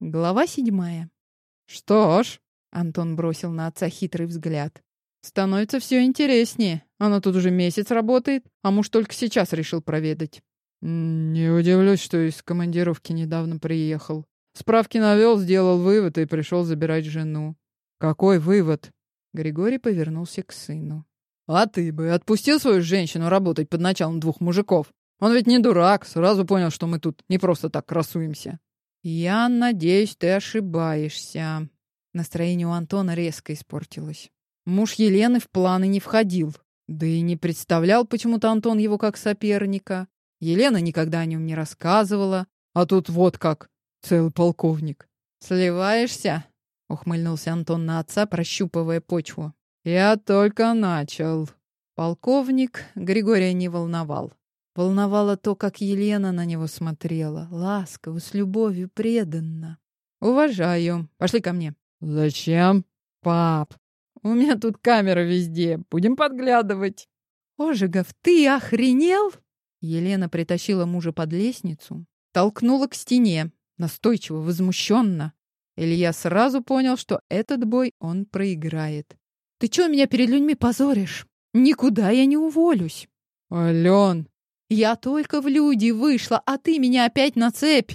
Глава седьмая. Что ж, Антон бросил на отца хитрый взгляд. становится все интереснее. Она тут уже месяц работает, а муж только сейчас решил проведать. Не удивлюсь, что из командировки недавно приехал. Справки навел, сделал вывод и пришел забирать жену. Какой вывод? Григорий повернулся к сыну. А ты бы отпустил свою женщину работать под началом двух мужиков? Он ведь не дурак, сразу понял, что мы тут не просто так красуемся. Я надеюсь, ты ошибаешься. Настроение у Антона резко испортилось. Муж Елены в планы не входил. Да и не представлял почему-то Антон его как соперника. Елена никогда о нем не рассказывала. А тут вот как, целый полковник. «Сливаешься?» — ухмыльнулся Антон на отца, прощупывая почву. Я только начал. Полковник Григория не волновал. Волновало то, как Елена на него смотрела. Ласково, с любовью, преданно. «Уважаю. Пошли ко мне». Зачем? Пап, у меня тут камера везде. Будем подглядывать. «Ожегов, ты охренел?» Елена притащила мужа под лестницу, толкнула к стене, настойчиво, возмущенно. Илья сразу понял, что этот бой он проиграет. «Ты чё меня перед людьми позоришь? Никуда я не уволюсь!» Ален, «Я только в люди вышла, а ты меня опять на цепь!»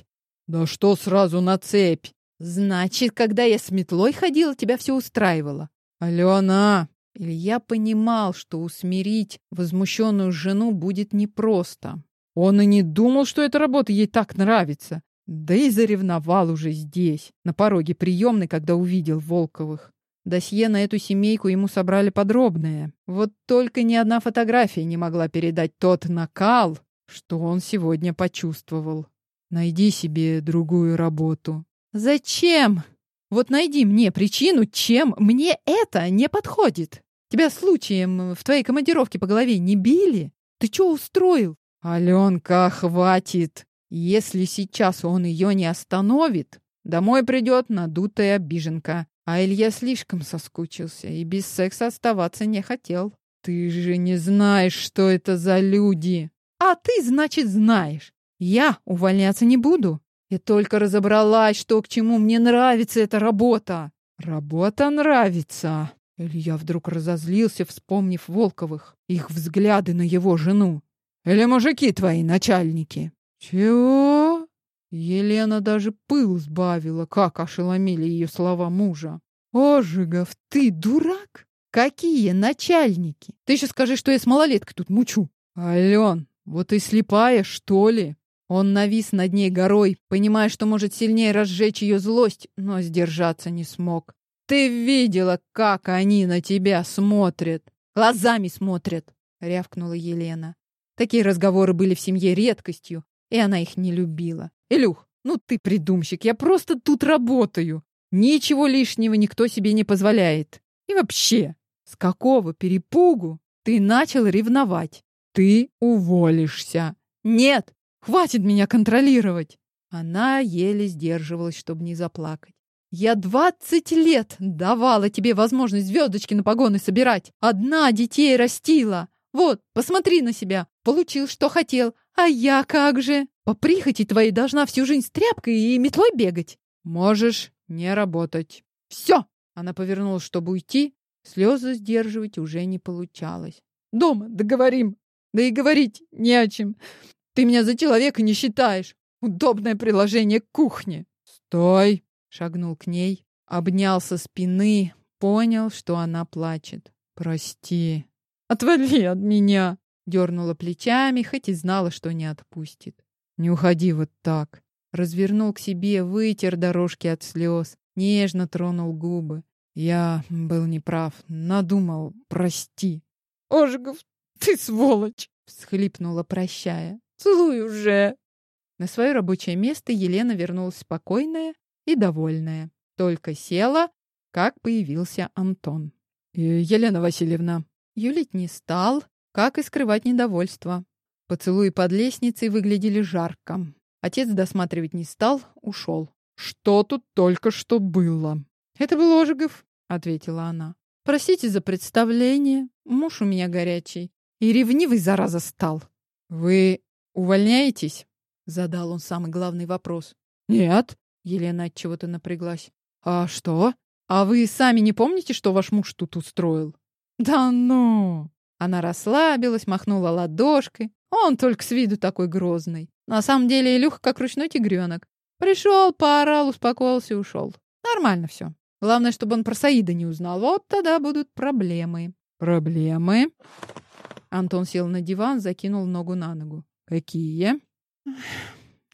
да что сразу на цепь? «Значит, когда я с метлой ходила, тебя все устраивало?» Алена, Илья понимал, что усмирить возмущенную жену будет непросто. он и не думал, что эта работа ей так нравится. Да и заревновал уже здесь, на пороге приемной, когда увидел Волковых. Досье на эту семейку ему собрали подробное. Вот только ни одна фотография не могла передать тот накал, Что он сегодня почувствовал. Найди себе другую работу. Зачем? Вот найди мне причину, чем мне это не подходит. Тебя случаем в твоей командировке по голове не били? Ты что устроил? Аленка, хватит. Если сейчас он ее не остановит, домой придет надутая обиженка. А Илья слишком соскучился и без секса оставаться не хотел. Ты же не знаешь, что это за люди. А ты, значит, знаешь. Я увольняться не буду. Я только разобралась, что к чему мне нравится эта работа. Работа нравится. Илья вдруг разозлился, вспомнив Волковых, их взгляды на его жену. Или мужики твои начальники? Чего? Елена даже пыл сбавила, как ошеломили ее слова мужа. Ожегов, ты дурак? Какие начальники? Ты еще скажи, что я с малолеткой тут мучу. Ален, вот и слепая, что ли? Он навис над ней горой, понимая, что может сильнее разжечь ее злость, но сдержаться не смог. Ты видела, как они на тебя смотрят? Глазами смотрят, рявкнула Елена. Такие разговоры были в семье редкостью, и она их не любила. Илюх, ну ты придумщик, я просто тут работаю. Ничего лишнего никто себе не позволяет. И вообще, с какого перепугу ты начал ревновать? Ты уволишься. Нет, хватит меня контролировать. Она еле сдерживалась, чтобы не заплакать. Я двадцать лет давала тебе возможность звездочки на погоны собирать. Одна детей растила. Вот, посмотри на себя. Получил, что хотел. А я как же? По прихоти твоей должна всю жизнь с тряпкой и метлой бегать. Можешь не работать. Все! Она повернулась, чтобы уйти. Слезы сдерживать уже не получалось. Дома договорим. Да и говорить не о чем. Ты меня за человека не считаешь. Удобное приложение к кухне. Стой! Шагнул к ней, обнял со спины, понял, что она плачет. Прости. Отвали от меня. Дернула плечами, хоть и знала, что не отпустит. Не уходи вот так. Развернул к себе, вытер дорожки от слез, нежно тронул губы. Я был неправ, надумал, прости. Ожегов, ты сволочь! всхлипнула, прощая. Целуй уже. На свое рабочее место Елена вернулась спокойная и довольная. Только села, как появился Антон. Елена Васильевна. Юлить не стал, как и скрывать недовольство. Поцелуи под лестницей выглядели жарко. Отец досматривать не стал, ушел. Что тут только что было? Это был Ожегов, ответила она. Простите за представление. Муж у меня горячий. И ревнивый, зараза, стал. Вы увольняетесь? Задал он самый главный вопрос. Нет. Елена от чего-то напряглась. А что? А вы сами не помните, что ваш муж тут устроил? Да ну! Она расслабилась, махнула ладошкой. Он только с виду такой грозный. На самом деле Илюха как ручной тигренок. Пришел, поорал, успокоился и ушел. Нормально все. Главное, чтобы он про Саида не узнал. Вот тогда будут проблемы. Проблемы? Антон сел на диван, закинул ногу на ногу. Какие?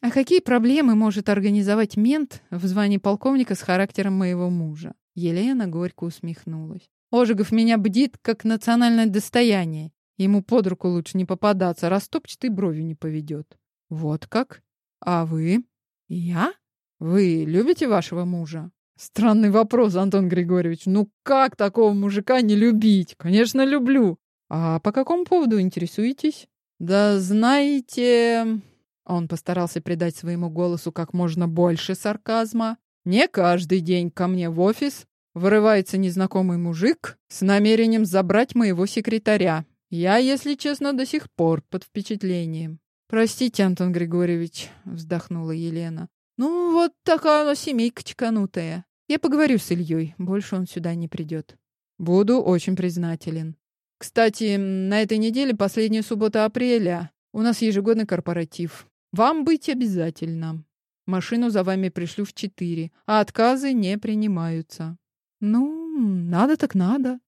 А какие проблемы может организовать мент в звании полковника с характером моего мужа? Елена горько усмехнулась. Ожегов меня бдит, как национальное достояние. Ему под руку лучше не попадаться, растопчет и бровью не поведет. Вот как? А вы? Я? Вы любите вашего мужа? Странный вопрос, Антон Григорьевич. Ну как такого мужика не любить? Конечно, люблю. А по какому поводу интересуетесь? Да знаете... Он постарался придать своему голосу как можно больше сарказма. Не каждый день ко мне в офис Вырывается незнакомый мужик с намерением забрать моего секретаря. Я, если честно, до сих пор под впечатлением. «Простите, Антон Григорьевич», — вздохнула Елена. «Ну, вот такая она семейка чеканутая. Я поговорю с Ильей, больше он сюда не придет. Буду очень признателен. Кстати, на этой неделе последняя суббота апреля. У нас ежегодный корпоратив. Вам быть обязательно. Машину за вами пришлю в четыре, а отказы не принимаются. Ну, надо так надо.